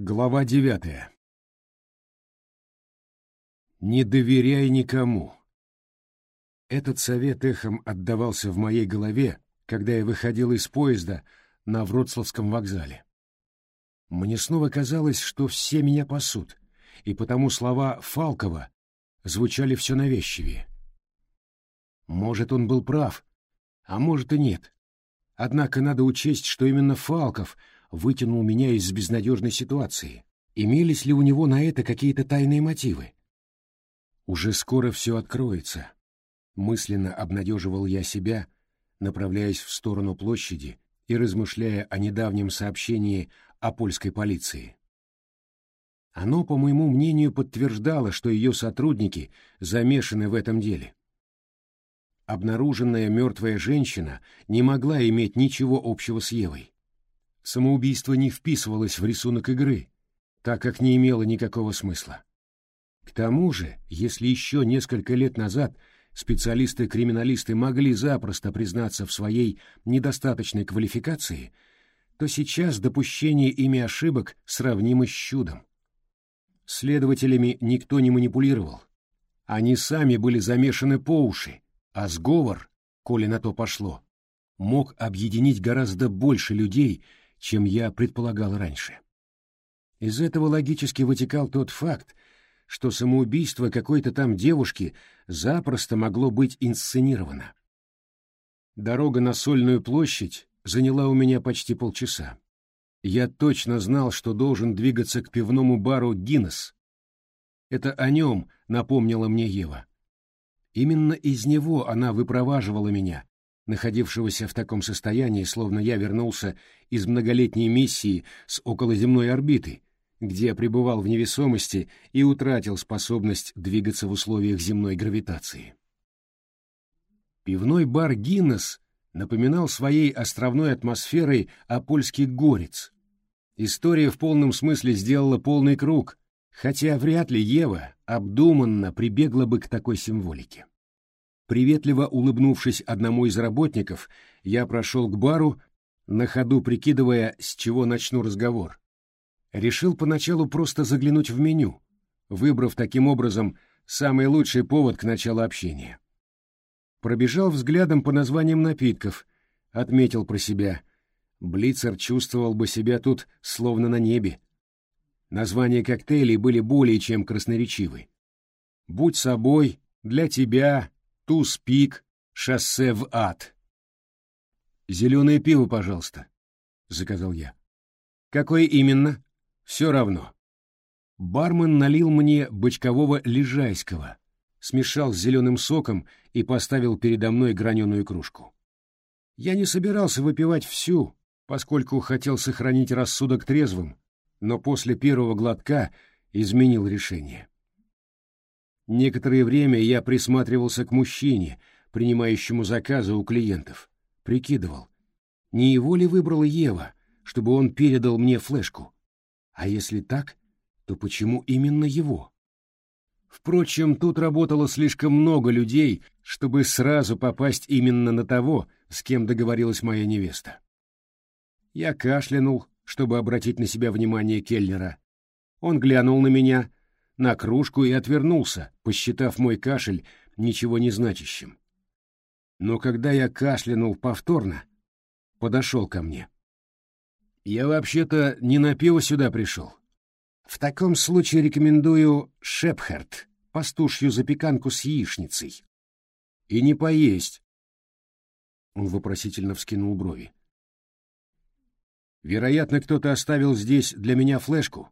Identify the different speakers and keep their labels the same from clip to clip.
Speaker 1: Глава девятая. Не доверяй никому. Этот совет эхом отдавался в моей голове, когда я выходил из поезда на Вроцлавском вокзале. Мне снова казалось, что все меня пасут, и потому слова Фалкова звучали все навязчивее. Может, он был прав, а может и нет. Однако надо учесть, что именно Фалков — вытянул меня из безнадежной ситуации? Имелись ли у него на это какие-то тайные мотивы? Уже скоро все откроется. Мысленно обнадеживал я себя, направляясь в сторону площади и размышляя о недавнем сообщении о польской полиции. Оно, по моему мнению, подтверждало, что ее сотрудники замешаны в этом деле. Обнаруженная мертвая женщина не могла иметь ничего общего с Евой самоубийство не вписывалось в рисунок игры, так как не имело никакого смысла. К тому же, если еще несколько лет назад специалисты-криминалисты могли запросто признаться в своей недостаточной квалификации, то сейчас допущение ими ошибок сравнимо с чудом. Следователями никто не манипулировал. Они сами были замешаны по уши, а сговор, коли на то пошло, мог объединить гораздо больше людей, чем я предполагал раньше. Из этого логически вытекал тот факт, что самоубийство какой-то там девушки запросто могло быть инсценировано. Дорога на Сольную площадь заняла у меня почти полчаса. Я точно знал, что должен двигаться к пивному бару «Гиннес». Это о нем напомнила мне Ева. Именно из него она выпроваживала меня, находившегося в таком состоянии, словно я вернулся из многолетней миссии с околоземной орбиты, где я пребывал в невесомости и утратил способность двигаться в условиях земной гравитации. Пивной бар «Гиннес» напоминал своей островной атмосферой Апольский горец. История в полном смысле сделала полный круг, хотя вряд ли Ева обдуманно прибегла бы к такой символике. Приветливо улыбнувшись одному из работников, я прошел к бару, на ходу прикидывая, с чего начну разговор. Решил поначалу просто заглянуть в меню, выбрав таким образом самый лучший повод к началу общения. Пробежал взглядом по названиям напитков, отметил про себя. Блицер чувствовал бы себя тут словно на небе. Названия коктейлей были более чем красноречивы. «Будь собой», «Для тебя», Туз-Пик, шоссе в ад. «Зеленое пиво, пожалуйста», — заказал я. «Какое именно?» «Все равно». Бармен налил мне бочкового лежайского, смешал с зеленым соком и поставил передо мной граненую кружку. Я не собирался выпивать всю, поскольку хотел сохранить рассудок трезвым, но после первого глотка изменил решение. Некоторое время я присматривался к мужчине, принимающему заказы у клиентов. Прикидывал, не его ли выбрала Ева, чтобы он передал мне флешку? А если так, то почему именно его? Впрочем, тут работало слишком много людей, чтобы сразу попасть именно на того, с кем договорилась моя невеста. Я кашлянул, чтобы обратить на себя внимание Кельнера. Он глянул на меня, на кружку и отвернулся, посчитав мой кашель ничего не значащим. Но когда я кашлянул повторно, подошел ко мне. Я вообще-то не на пиво сюда пришел. В таком случае рекомендую Шепхерт, пастушью запеканку с яичницей. И не поесть. Он вопросительно вскинул брови. Вероятно, кто-то оставил здесь для меня флешку.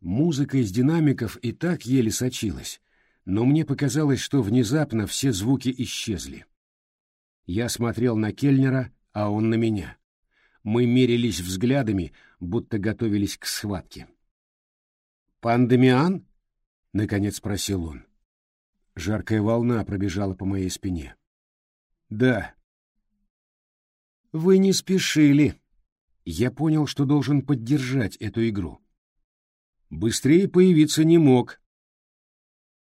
Speaker 1: Музыка из динамиков и так еле сочилась, но мне показалось, что внезапно все звуки исчезли. Я смотрел на Кельнера, а он на меня. Мы мерились взглядами, будто готовились к схватке. «Пан Дамиан?» — наконец спросил он. Жаркая волна пробежала по моей спине. «Да». «Вы не спешили». Я понял, что должен поддержать эту игру. Быстрее появиться не мог.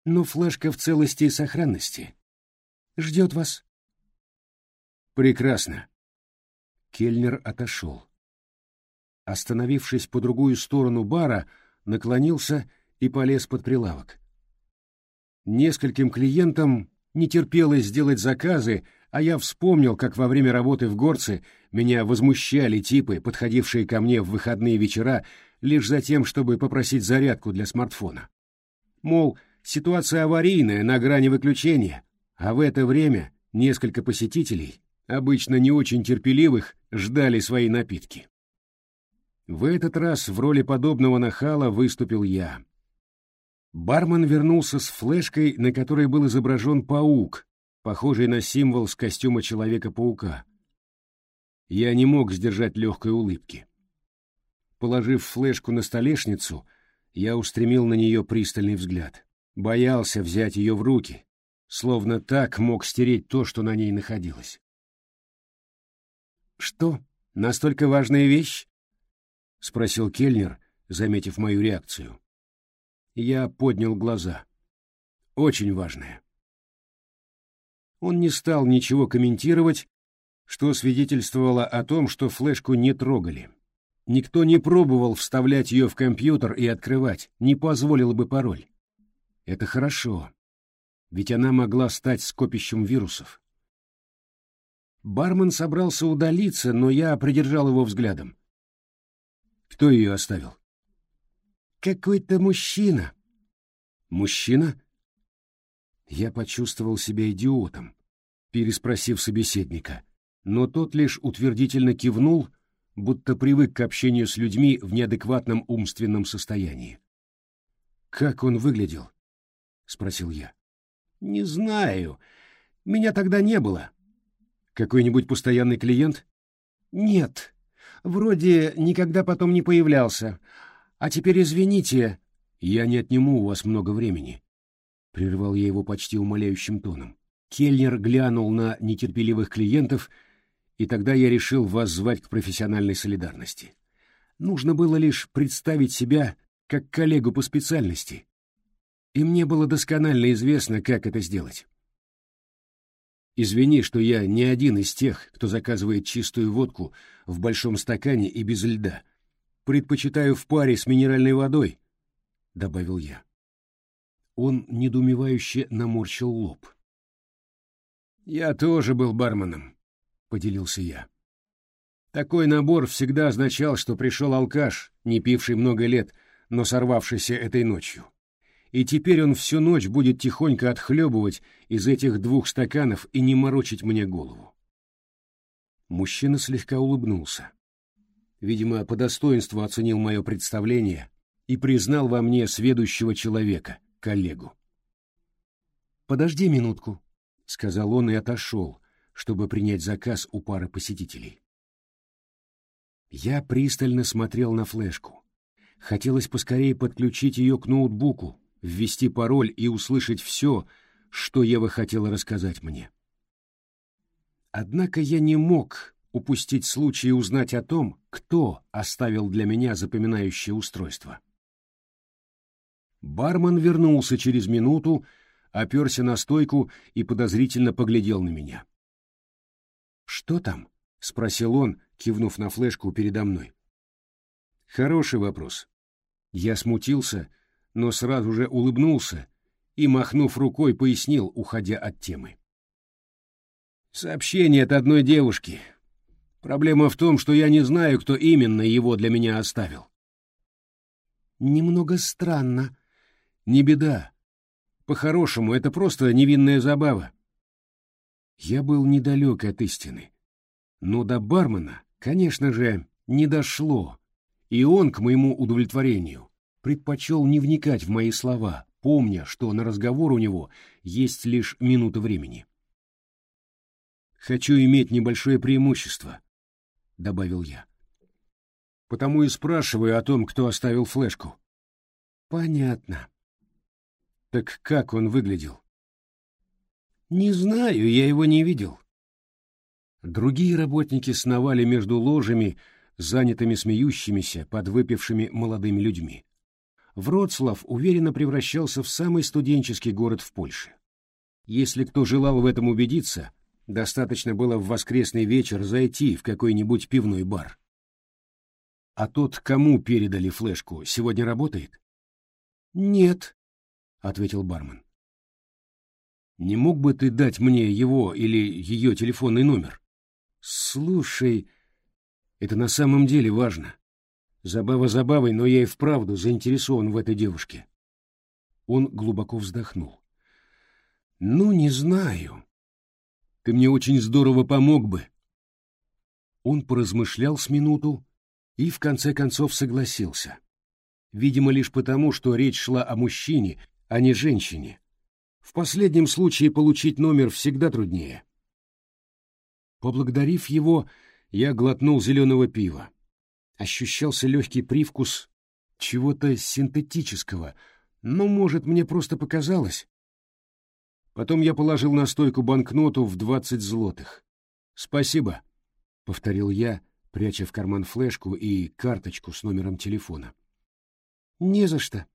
Speaker 1: Но флешка в целости и сохранности. Ждет вас. Прекрасно. Кельнер отошел. остановившись по другую сторону бара, наклонился и полез под прилавок. Нескольким клиентам не терпелось сделать заказы, а я вспомнил, как во время работы в Горце меня возмущали типы, подходившие ко мне в выходные вечера лишь за тем, чтобы попросить зарядку для смартфона. Мол, ситуация аварийная, на грани выключения, а в это время несколько посетителей, обычно не очень терпеливых, ждали свои напитки. В этот раз в роли подобного нахала выступил я. Бармен вернулся с флешкой, на которой был изображен паук, похожий на символ с костюма Человека-паука. Я не мог сдержать легкой улыбки. Положив флешку на столешницу, я устремил на нее пристальный взгляд. Боялся взять ее в руки, словно так мог стереть то, что на ней находилось. «Что, настолько важная вещь?» — спросил Кельнер, заметив мою реакцию. Я поднял глаза. «Очень важное». Он не стал ничего комментировать, что свидетельствовало о том, что флешку не трогали. Никто не пробовал вставлять ее в компьютер и открывать, не позволил бы пароль. Это хорошо, ведь она могла стать скопищем вирусов. Бармен собрался удалиться, но я придержал его взглядом. Кто ее оставил? Какой-то мужчина. Мужчина? Я почувствовал себя идиотом, переспросив собеседника, но тот лишь утвердительно кивнул, будто привык к общению с людьми в неадекватном умственном состоянии. «Как он выглядел?» — спросил я. «Не знаю. Меня тогда не было». «Какой-нибудь постоянный клиент?» «Нет. Вроде никогда потом не появлялся. А теперь извините, я не отниму у вас много времени. Прервал я его почти умоляющим тоном. Кельнер глянул на нетерпеливых клиентов, и тогда я решил вас звать к профессиональной солидарности. Нужно было лишь представить себя как коллегу по специальности, и мне было досконально известно, как это сделать. Извини, что я не один из тех, кто заказывает чистую водку в большом стакане и без льда. Предпочитаю в паре с минеральной водой, — добавил я. Он недоумевающе наморщил лоб. «Я тоже был барменом», — поделился я. Такой набор всегда означал, что пришел алкаш, не пивший много лет, но сорвавшийся этой ночью и теперь он всю ночь будет тихонько отхлебывать из этих двух стаканов и не морочить мне голову. Мужчина слегка улыбнулся. Видимо, по достоинству оценил мое представление и признал во мне сведущего человека, коллегу. «Подожди минутку», — сказал он и отошел, чтобы принять заказ у пары посетителей. Я пристально смотрел на флешку. Хотелось поскорее подключить ее к ноутбуку, ввести пароль и услышать все, что Ева хотела рассказать мне. Однако я не мог упустить случай узнать о том, кто оставил для меня запоминающее устройство. Бармен вернулся через минуту, оперся на стойку и подозрительно поглядел на меня. «Что там?» — спросил он, кивнув на флешку передо мной. «Хороший вопрос». Я смутился но сразу же улыбнулся и, махнув рукой, пояснил, уходя от темы. «Сообщение от одной девушки. Проблема в том, что я не знаю, кто именно его для меня оставил». «Немного странно». «Не беда. По-хорошему, это просто невинная забава». Я был недалек от истины. Но до бармена, конечно же, не дошло, и он, к моему удовлетворению, предпочел не вникать в мои слова, помня, что на разговор у него есть лишь минута времени. «Хочу иметь небольшое преимущество», — добавил я. «Потому и спрашиваю о том, кто оставил флешку». «Понятно». «Так как он выглядел?» «Не знаю, я его не видел». Другие работники сновали между ложами, занятыми смеющимися, подвыпившими молодыми людьми. Вроцлав уверенно превращался в самый студенческий город в Польше. Если кто желал в этом убедиться, достаточно было в воскресный вечер зайти в какой-нибудь пивной бар. А тот, кому передали флешку, сегодня работает?
Speaker 2: Нет,
Speaker 1: ответил бармен. Не мог бы ты дать мне его или ее телефонный номер? Слушай, это на самом деле важно. Забава забавой, но я и вправду заинтересован в этой девушке. Он глубоко вздохнул. Ну, не знаю. Ты мне очень здорово помог бы. Он поразмышлял с минуту и в конце концов согласился. Видимо, лишь потому, что речь шла о мужчине, а не женщине. В последнем случае получить номер всегда труднее. Поблагодарив его, я глотнул зеленого пива. Ощущался легкий привкус чего-то синтетического, но, может, мне просто показалось. Потом я положил на стойку банкноту в двадцать злотых. «Спасибо», — повторил я, пряча в карман флешку и карточку с номером телефона.
Speaker 2: «Не за что».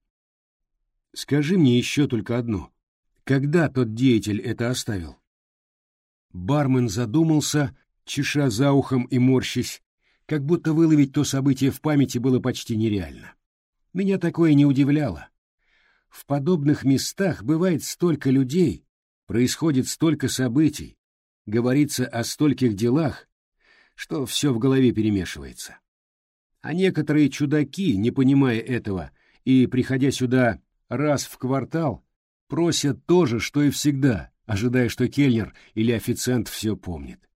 Speaker 1: «Скажи мне еще только одно. Когда тот деятель это оставил?» Бармен задумался, чеша за ухом и морщись, как будто выловить то событие в памяти было почти нереально. Меня такое не удивляло. В подобных местах бывает столько людей, происходит столько событий, говорится о стольких делах, что все в голове перемешивается. А некоторые чудаки, не понимая этого и приходя сюда раз в квартал, просят то же, что и всегда, ожидая, что кельнер или официант все помнит.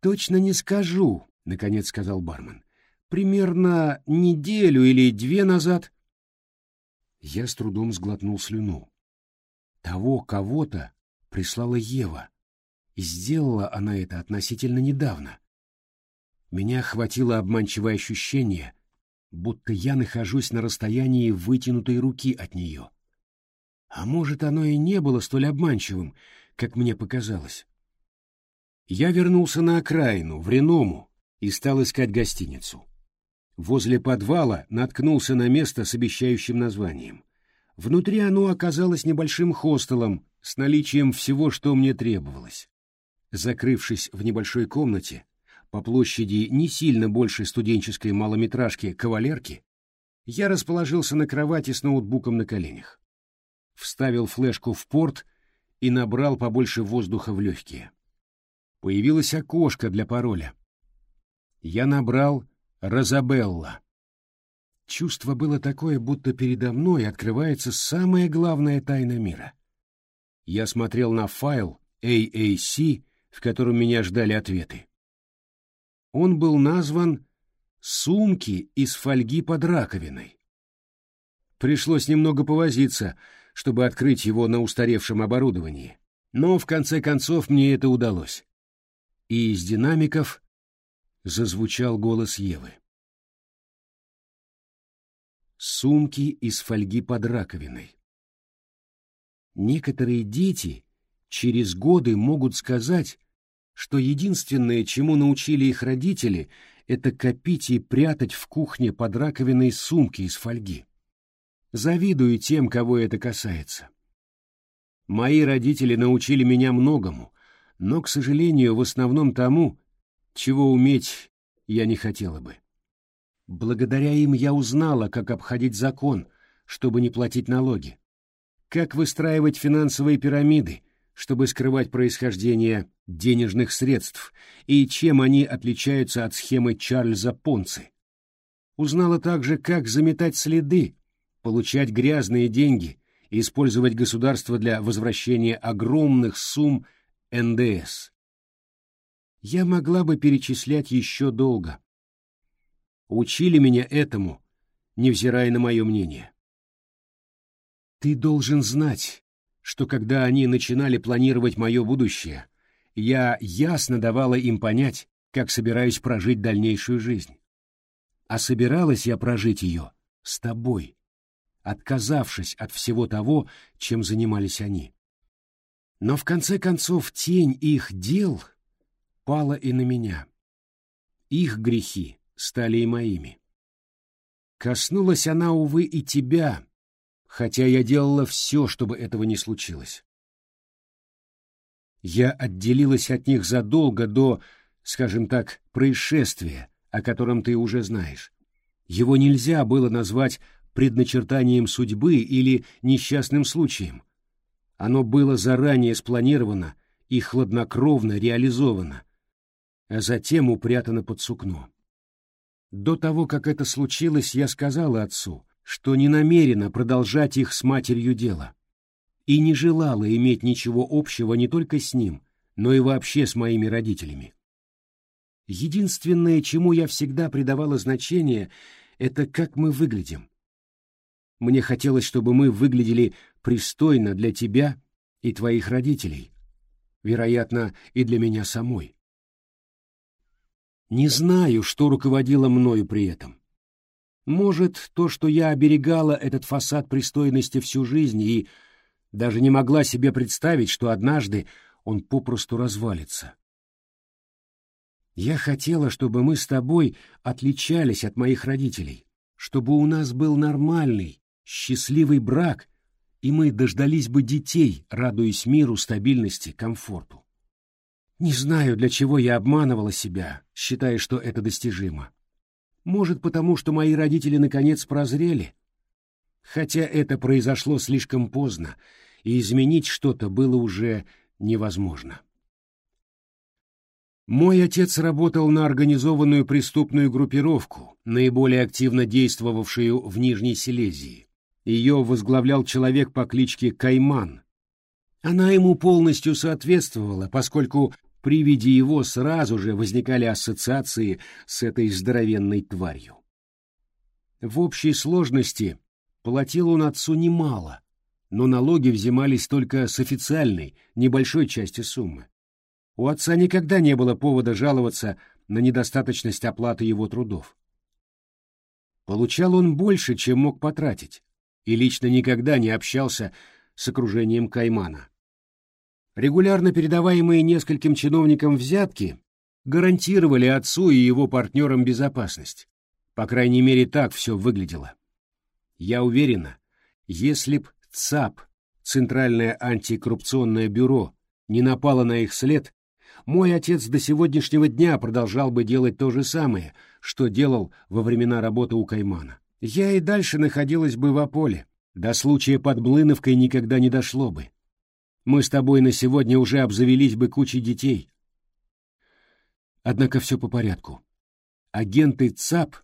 Speaker 2: «Точно не скажу», — наконец сказал бармен. «Примерно неделю или две назад».
Speaker 1: Я с трудом сглотнул слюну. Того кого-то прислала Ева, и сделала она это относительно недавно. Меня охватило обманчивое ощущение, будто я нахожусь на расстоянии вытянутой руки от нее. А может, оно и не было столь обманчивым, как мне показалось. Я вернулся на окраину, в Реному, и стал искать гостиницу. Возле подвала наткнулся на место с обещающим названием. Внутри оно оказалось небольшим хостелом с наличием всего, что мне требовалось. Закрывшись в небольшой комнате, по площади не сильно больше студенческой малометражки «Кавалерки», я расположился на кровати с ноутбуком на коленях вставил флешку в порт и набрал побольше воздуха в легкие. Появилось окошко для пароля. Я набрал «Розабелла». Чувство было такое, будто передо мной открывается самая главная тайна мира. Я смотрел на файл AAC, в котором меня ждали ответы. Он был назван «Сумки из фольги под раковиной». Пришлось немного повозиться, чтобы открыть его на устаревшем оборудовании. Но в конце концов мне это удалось. И из динамиков зазвучал голос Евы. Сумки из фольги под раковиной. Некоторые дети через годы могут сказать, что единственное, чему научили их родители, это копить и прятать в кухне под раковиной сумки из фольги. Завидую тем, кого это касается. Мои родители научили меня многому, но, к сожалению, в основном тому, чего уметь я не хотела бы. Благодаря им я узнала, как обходить закон, чтобы не платить налоги, как выстраивать финансовые пирамиды, чтобы скрывать происхождение денежных средств и чем они отличаются от схемы Чарльза Понци. Узнала также, как заметать следы, получать грязные деньги и использовать государство для возвращения огромных сумм НДС. Я могла бы перечислять еще долго. Учили меня этому, невзирая на мое мнение. Ты должен знать, что когда они начинали планировать мое будущее, я ясно давала им понять, как собираюсь прожить дальнейшую жизнь. А собиралась я прожить ее с тобой отказавшись от всего того, чем занимались они. Но в конце концов тень их дел пала и на меня. Их грехи стали и моими. Коснулась она, увы, и тебя, хотя я делала все, чтобы этого не случилось. Я отделилась от них задолго до, скажем так, происшествия, о котором ты уже знаешь. Его нельзя было назвать предначертанием судьбы или несчастным случаем. Оно было заранее спланировано и хладнокровно реализовано, а затем упрятано под сукно. До того, как это случилось, я сказала отцу, что не намерена продолжать их с матерью дело и не желала иметь ничего общего не только с ним, но и вообще с моими родителями. Единственное, чему я всегда придавала значение, это как мы выглядим. Мне хотелось, чтобы мы выглядели пристойно для тебя и твоих родителей, вероятно, и для меня самой. Не знаю, что руководило мною при этом. Может, то, что я оберегала этот фасад пристойности всю жизнь и даже не могла себе представить, что однажды он попросту развалится. Я хотела, чтобы мы с тобой отличались от моих родителей, чтобы у нас был нормальный, счастливый брак, и мы дождались бы детей, радуясь миру, стабильности, комфорту. Не знаю, для чего я обманывала себя, считая, что это достижимо. Может, потому что мои родители наконец прозрели? Хотя это произошло слишком поздно, и изменить что-то было уже невозможно. Мой отец работал на организованную преступную группировку, наиболее активно действовавшую в Нижней Силезии. Ее возглавлял человек по кличке Кайман. Она ему полностью соответствовала, поскольку при виде его сразу же возникали ассоциации с этой здоровенной тварью. В общей сложности платил он отцу немало, но налоги взимались только с официальной, небольшой части суммы. У отца никогда не было повода жаловаться на недостаточность оплаты его трудов. Получал он больше, чем мог потратить, и лично никогда не общался с окружением Каймана. Регулярно передаваемые нескольким чиновникам взятки гарантировали отцу и его партнерам безопасность. По крайней мере, так все выглядело. Я уверена, если б ЦАП, Центральное антикоррупционное бюро, не напало на их след, мой отец до сегодняшнего дня продолжал бы делать то же самое, что делал во времена работы у Каймана. Я и дальше находилась бы в Аполе. До случая под Блыновкой никогда не дошло бы. Мы с тобой на сегодня уже обзавелись бы кучей детей. Однако все по порядку. Агенты ЦАП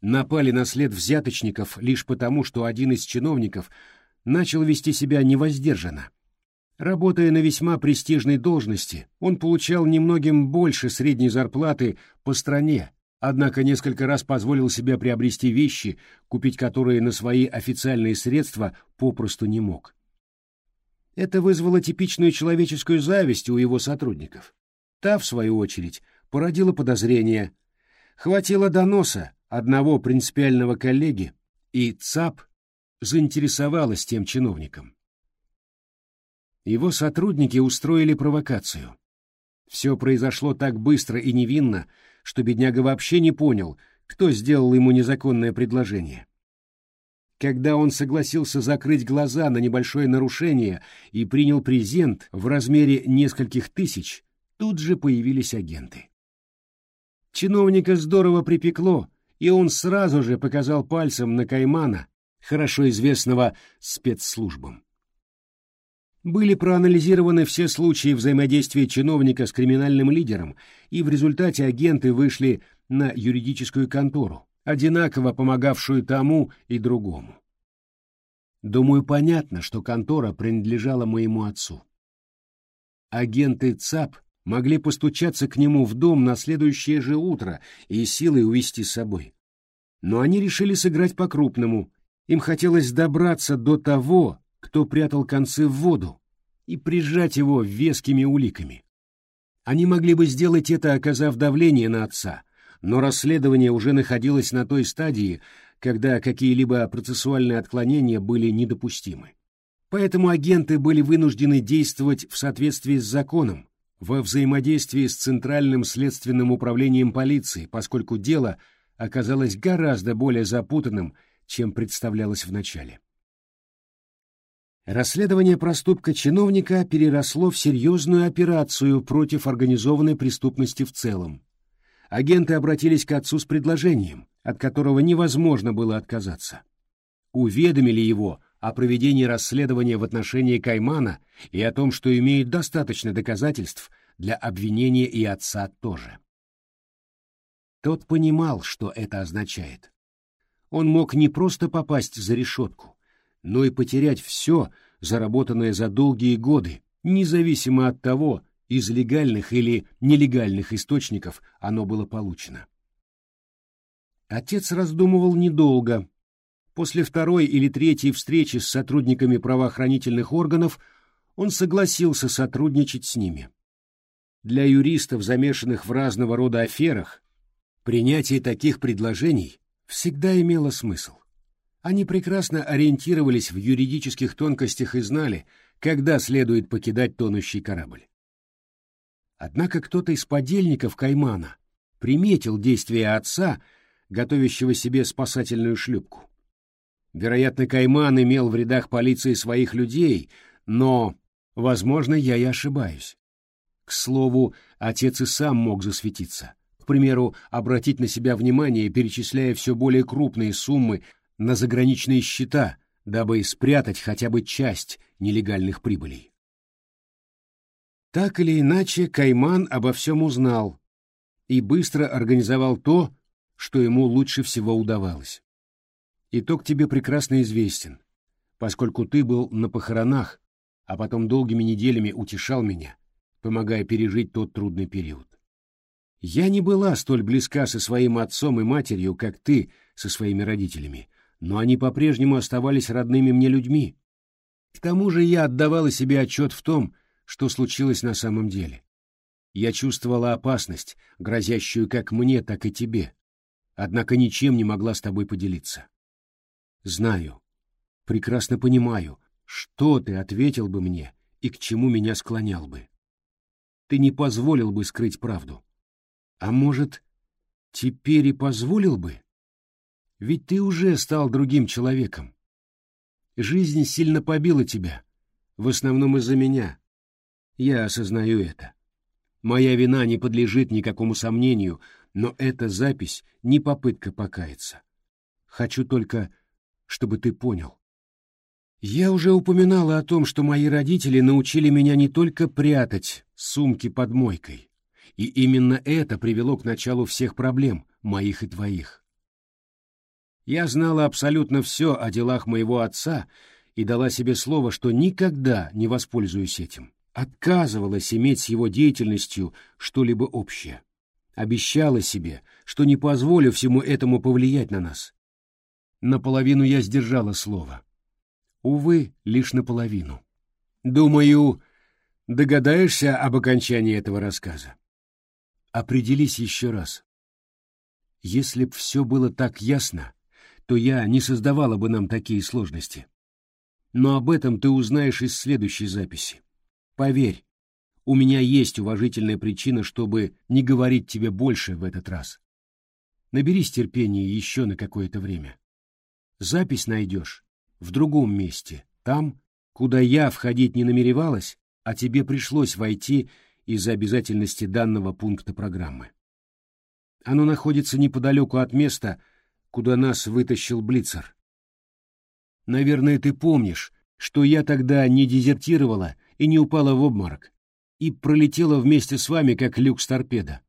Speaker 1: напали на след взяточников лишь потому, что один из чиновников начал вести себя невоздержанно. Работая на весьма престижной должности, он получал немногим больше средней зарплаты по стране, однако несколько раз позволил себе приобрести вещи, купить которые на свои официальные средства попросту не мог. Это вызвало типичную человеческую зависть у его сотрудников. Та, в свою очередь, породила подозрения. Хватило доноса одного принципиального коллеги, и ЦАП заинтересовалась тем чиновником. Его сотрудники устроили провокацию. Все произошло так быстро и невинно, что бедняга вообще не понял, кто сделал ему незаконное предложение. Когда он согласился закрыть глаза на небольшое нарушение и принял презент в размере нескольких тысяч, тут же появились агенты. Чиновника здорово припекло, и он сразу же показал пальцем на Каймана, хорошо известного спецслужбам. Были проанализированы все случаи взаимодействия чиновника с криминальным лидером, и в результате агенты вышли на юридическую контору, одинаково помогавшую тому и другому. Думаю, понятно, что контора принадлежала моему отцу. Агенты ЦАП могли постучаться к нему в дом на следующее же утро и силой увести с собой. Но они решили сыграть по-крупному. Им хотелось добраться до того, кто прятал концы в воду, и прижать его вескими уликами. Они могли бы сделать это, оказав давление на отца, но расследование уже находилось на той стадии, когда какие-либо процессуальные отклонения были недопустимы. Поэтому агенты были вынуждены действовать в соответствии с законом, во взаимодействии с Центральным следственным управлением полиции, поскольку дело оказалось гораздо более запутанным, чем представлялось вначале. Расследование проступка чиновника переросло в серьезную операцию против организованной преступности в целом. агенты обратились к отцу с предложением, от которого невозможно было отказаться. Уведомили его о проведении расследования в отношении Каймана и о том, что имеют достаточно доказательств для обвинения и отца тоже. Тот понимал, что это означает. Он мог не просто попасть за решетку, но и потерять все, заработанное за долгие годы, независимо от того, из легальных или нелегальных источников оно было получено. Отец раздумывал недолго, После второй или третьей встречи с сотрудниками правоохранительных органов он согласился сотрудничать с ними. Для юристов, замешанных в разного рода аферах, принятие таких предложений всегда имело смысл. Они прекрасно ориентировались в юридических тонкостях и знали, когда следует покидать тонущий корабль. Однако кто-то из подельников Каймана приметил действия отца, готовящего себе спасательную шлюпку. Вероятно, Кайман имел в рядах полиции своих людей, но, возможно, я и ошибаюсь. К слову, отец и сам мог засветиться. К примеру, обратить на себя внимание, перечисляя все более крупные суммы на заграничные счета, дабы спрятать хотя бы часть нелегальных прибылей. Так или иначе, Кайман обо всем узнал и быстро организовал то, что ему лучше всего удавалось. Итог тебе прекрасно известен, поскольку ты был на похоронах, а потом долгими неделями утешал меня, помогая пережить тот трудный период. Я не была столь близка со своим отцом и матерью, как ты со своими родителями, но они по-прежнему оставались родными мне людьми. К тому же я отдавала себе отчет в том, что случилось на самом деле. Я чувствовала опасность, грозящую как мне, так и тебе, однако ничем не могла с тобой поделиться. Знаю, прекрасно понимаю, что ты ответил бы мне и к чему меня склонял бы. Ты не позволил бы скрыть правду. А может, теперь и позволил бы? Ведь ты уже стал другим человеком. Жизнь сильно побила тебя, в основном из-за меня. Я осознаю это. Моя вина не подлежит никакому сомнению, но эта запись не попытка покаяться. Хочу только чтобы ты понял. Я уже упоминала о том, что мои родители научили меня не только прятать сумки под мойкой, и именно это привело к началу всех проблем, моих и твоих. Я знала абсолютно все о делах моего отца и дала себе слово, что никогда не воспользуюсь этим. Отказывалась иметь с его деятельностью что-либо общее. Обещала себе, что не позволю всему этому повлиять на нас. Наполовину я сдержала слово. Увы, лишь наполовину. Думаю, догадаешься об окончании этого рассказа. Определись еще раз. Если б все было так ясно, то я не создавала бы нам такие сложности. Но об этом ты узнаешь из следующей записи. Поверь, у меня есть уважительная причина, чтобы не говорить тебе больше в этот раз. Наберись терпения еще на какое-то время. Запись найдешь в другом месте, там, куда я входить не намеревалась, а тебе пришлось войти из-за обязательности данного пункта программы. Оно находится неподалеку от места, куда нас вытащил Блицер. Наверное, ты помнишь, что я тогда не дезертировала и не упала в обморок, и пролетела вместе с вами, как люкс-торпеда.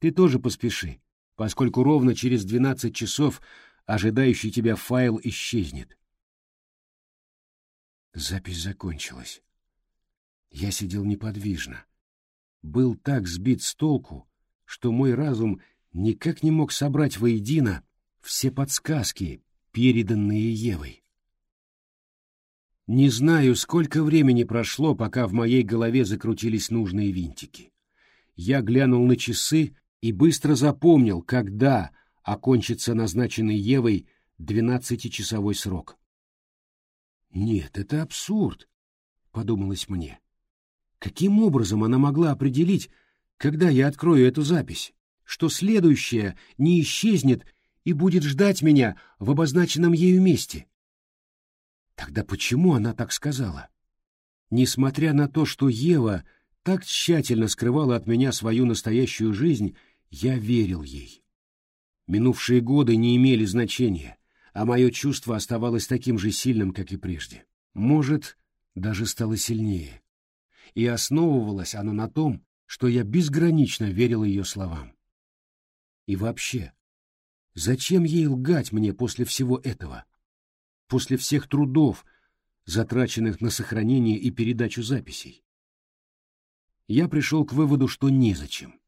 Speaker 1: Ты тоже поспеши, поскольку ровно через двенадцать часов ожидающий тебя файл исчезнет. Запись закончилась. Я сидел неподвижно. Был так сбит с толку, что мой разум никак не мог собрать воедино все подсказки, переданные Евой. Не знаю, сколько времени прошло, пока в моей голове закрутились нужные винтики. Я глянул на часы и быстро запомнил, когда окончится назначенный Евой двенадцатичасовой срок. «Нет, это абсурд», — подумалось мне. «Каким образом она могла определить, когда я открою эту запись, что следующая не исчезнет и будет ждать меня в обозначенном ею месте?» Тогда почему она так сказала? Несмотря на то, что Ева так тщательно скрывала от меня свою настоящую жизнь, Я верил ей. Минувшие годы не имели значения, а мое чувство оставалось таким же сильным, как и прежде. Может, даже стало сильнее. И основывалось оно на том, что я безгранично верил ее словам. И вообще, зачем ей лгать мне после всего этого? После всех трудов, затраченных на сохранение и передачу записей? Я пришел к выводу, что незачем.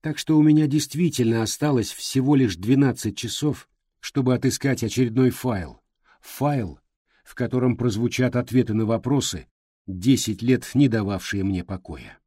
Speaker 1: Так что у меня действительно осталось всего лишь 12 часов, чтобы отыскать очередной файл. Файл, в котором прозвучат ответы на вопросы, 10 лет не дававшие мне покоя.